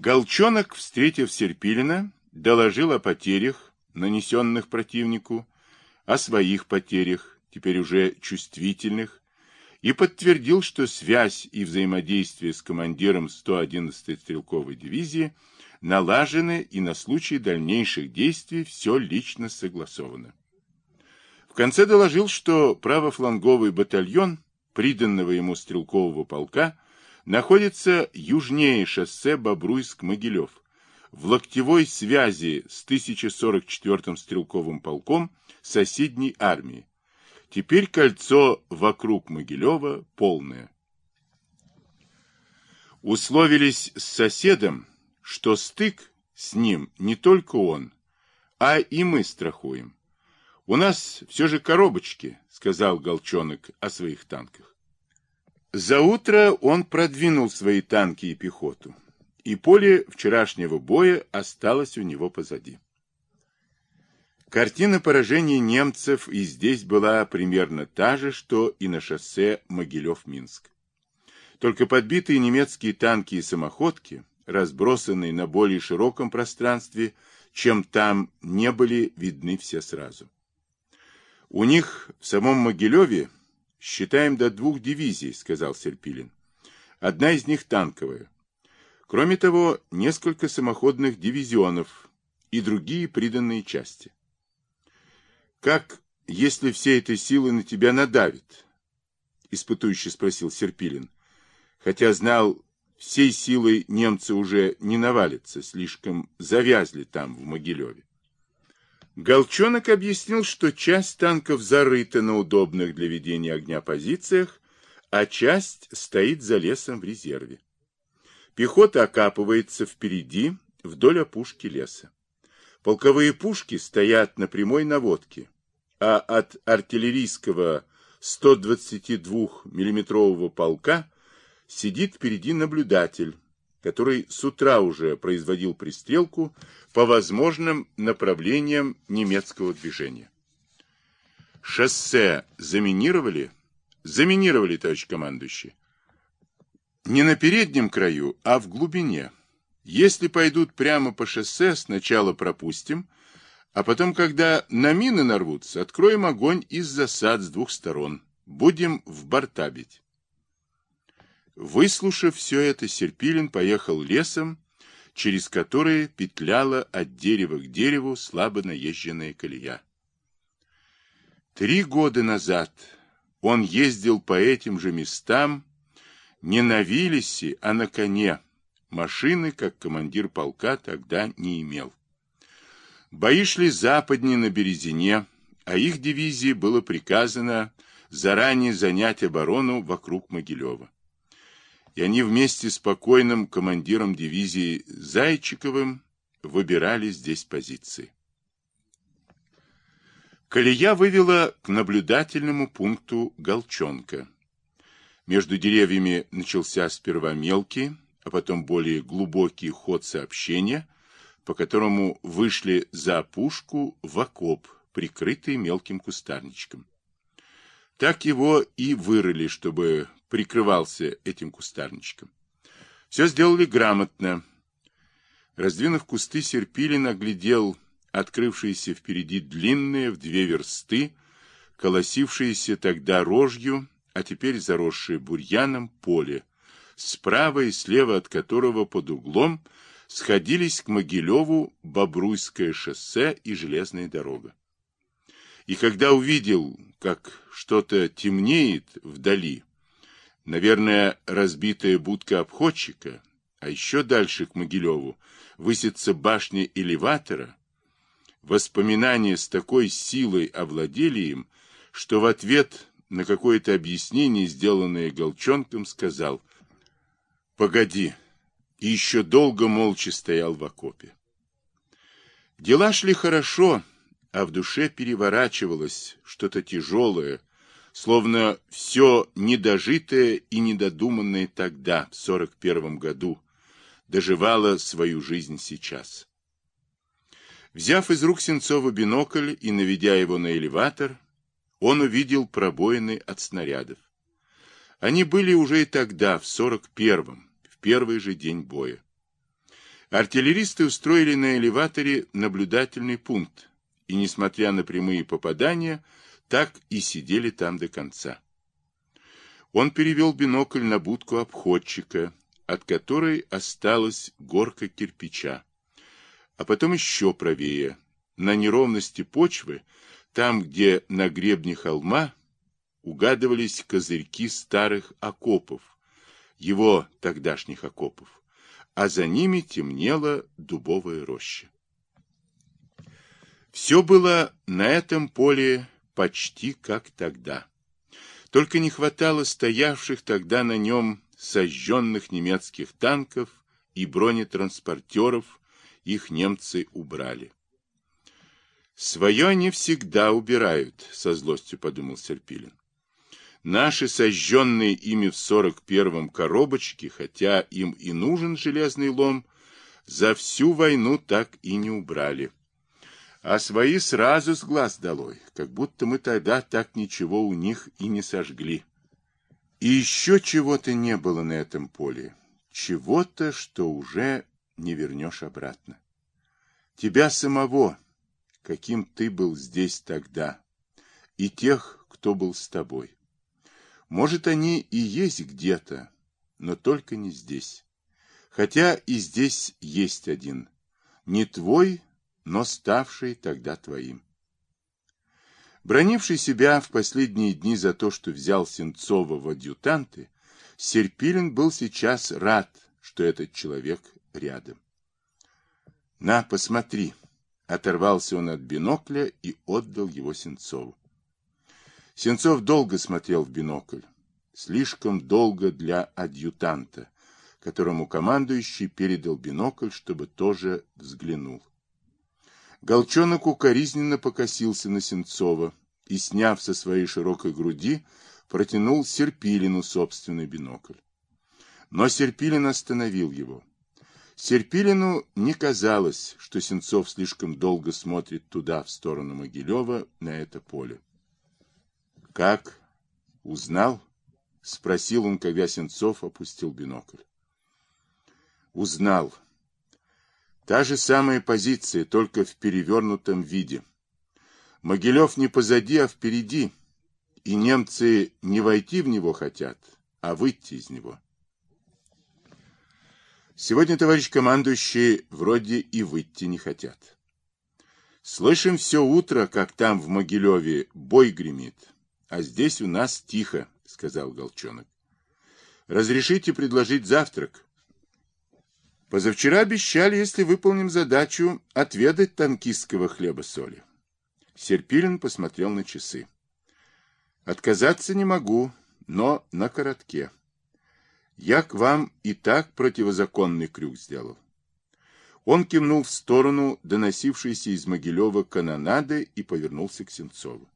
Голчонок, встретив Серпилина, доложил о потерях, нанесенных противнику, о своих потерях, теперь уже чувствительных, и подтвердил, что связь и взаимодействие с командиром 111-й стрелковой дивизии налажены и на случай дальнейших действий все лично согласовано. В конце доложил, что правофланговый батальон приданного ему стрелкового полка находится южнее шоссе Бобруйск-Могилев, в локтевой связи с 1044-м стрелковым полком соседней армии. Теперь кольцо вокруг Могилева полное. Условились с соседом, что стык с ним не только он, а и мы страхуем. У нас все же коробочки, сказал Голчонок о своих танках. За утро он продвинул свои танки и пехоту и поле вчерашнего боя осталось у него позади. Картина поражения немцев и здесь была примерно та же, что и на шоссе Могилев-Минск. Только подбитые немецкие танки и самоходки, разбросанные на более широком пространстве, чем там, не были видны все сразу. У них в самом Могилеве считаем до двух дивизий, сказал Серпилин. Одна из них танковая, Кроме того, несколько самоходных дивизионов и другие приданные части. Как, если все этой силы на тебя надавит? Испытующе спросил Серпилин, хотя знал, всей силой немцы уже не навалятся, слишком завязли там, в Могилеве. Голчонок объяснил, что часть танков зарыта на удобных для ведения огня позициях, а часть стоит за лесом в резерве. Пехота окапывается впереди, вдоль опушки леса. Полковые пушки стоят на прямой наводке, а от артиллерийского 122 миллиметрового полка сидит впереди наблюдатель, который с утра уже производил пристрелку по возможным направлениям немецкого движения. Шоссе заминировали? Заминировали, товарищ командующий. Не на переднем краю, а в глубине. Если пойдут прямо по шоссе, сначала пропустим, а потом, когда на мины нарвутся, откроем огонь из засад с двух сторон. Будем в борта бить. Выслушав все это, Серпилин поехал лесом, через который петляла от дерева к дереву слабо наезженная колея. Три года назад он ездил по этим же местам, не на Виллисе, а на коне. Машины, как командир полка, тогда не имел. Бои шли западнее на Березине, а их дивизии было приказано заранее занять оборону вокруг Могилева. И они вместе с покойным командиром дивизии Зайчиковым выбирали здесь позиции. Колея вывела к наблюдательному пункту Голчонка. Между деревьями начался сперва мелкий, а потом более глубокий ход сообщения, по которому вышли за опушку в окоп, прикрытый мелким кустарничком. Так его и вырыли, чтобы прикрывался этим кустарничком. Все сделали грамотно. Раздвинув кусты, Серпилин оглядел открывшиеся впереди длинные в две версты, колосившиеся тогда рожью а теперь заросшее бурьяном поле, справа и слева от которого под углом сходились к Могилеву Бобруйское шоссе и железная дорога. И когда увидел, как что-то темнеет вдали, наверное, разбитая будка обходчика, а еще дальше к Могилеву высится башня элеватора, воспоминания с такой силой овладели им, что в ответ на какое-то объяснение, сделанное Голчонком, сказал «Погоди!» и еще долго молча стоял в окопе. Дела шли хорошо, а в душе переворачивалось что-то тяжелое, словно все недожитое и недодуманное тогда, в сорок первом году, доживало свою жизнь сейчас. Взяв из рук Сенцова бинокль и наведя его на элеватор, он увидел пробоины от снарядов. Они были уже и тогда, в 41-м, в первый же день боя. Артиллеристы устроили на элеваторе наблюдательный пункт, и, несмотря на прямые попадания, так и сидели там до конца. Он перевел бинокль на будку обходчика, от которой осталась горка кирпича, а потом еще правее, на неровности почвы, там, где на гребне холма угадывались козырьки старых окопов, его тогдашних окопов, а за ними темнела дубовая роща. Все было на этом поле почти как тогда. Только не хватало стоявших тогда на нем сожженных немецких танков и бронетранспортеров, их немцы убрали. Свое они всегда убирают, со злостью подумал Серпилин. Наши сожженные ими в сорок первом коробочки, хотя им и нужен железный лом, за всю войну так и не убрали. А свои сразу с глаз долой, как будто мы тогда так ничего у них и не сожгли. И еще чего-то не было на этом поле. Чего-то, что уже не вернешь обратно. Тебя самого, каким ты был здесь тогда, и тех, кто был с тобой. Может, они и есть где-то, но только не здесь. Хотя и здесь есть один. Не твой, но ставший тогда твоим. Бронивший себя в последние дни за то, что взял Сенцова в адъютанты, Серпилин был сейчас рад, что этот человек рядом. «На, посмотри!» Оторвался он от бинокля и отдал его Сенцову. Сенцов долго смотрел в бинокль. Слишком долго для адъютанта, которому командующий передал бинокль, чтобы тоже взглянул. Голчонок укоризненно покосился на Сенцова и, сняв со своей широкой груди, протянул Серпилину собственный бинокль. Но Серпилин остановил его. Серпилину не казалось, что Сенцов слишком долго смотрит туда, в сторону Могилева, на это поле. «Как? Узнал?» — спросил он, когда Сенцов опустил бинокль. «Узнал», Та же самая позиция, только в перевернутом виде. Могилев не позади, а впереди, и немцы не войти в него хотят, а выйти из него. Сегодня, товарищ командующий, вроде и выйти не хотят. Слышим все утро, как там в Могилеве бой гремит, а здесь у нас тихо, сказал Голчонок. Разрешите предложить завтрак? Позавчера обещали, если выполним задачу, отведать танкистского хлеба-соли. Серпилин посмотрел на часы. Отказаться не могу, но на коротке. Я к вам и так противозаконный крюк сделал. Он кивнул в сторону доносившейся из Могилева канонады и повернулся к Сенцову.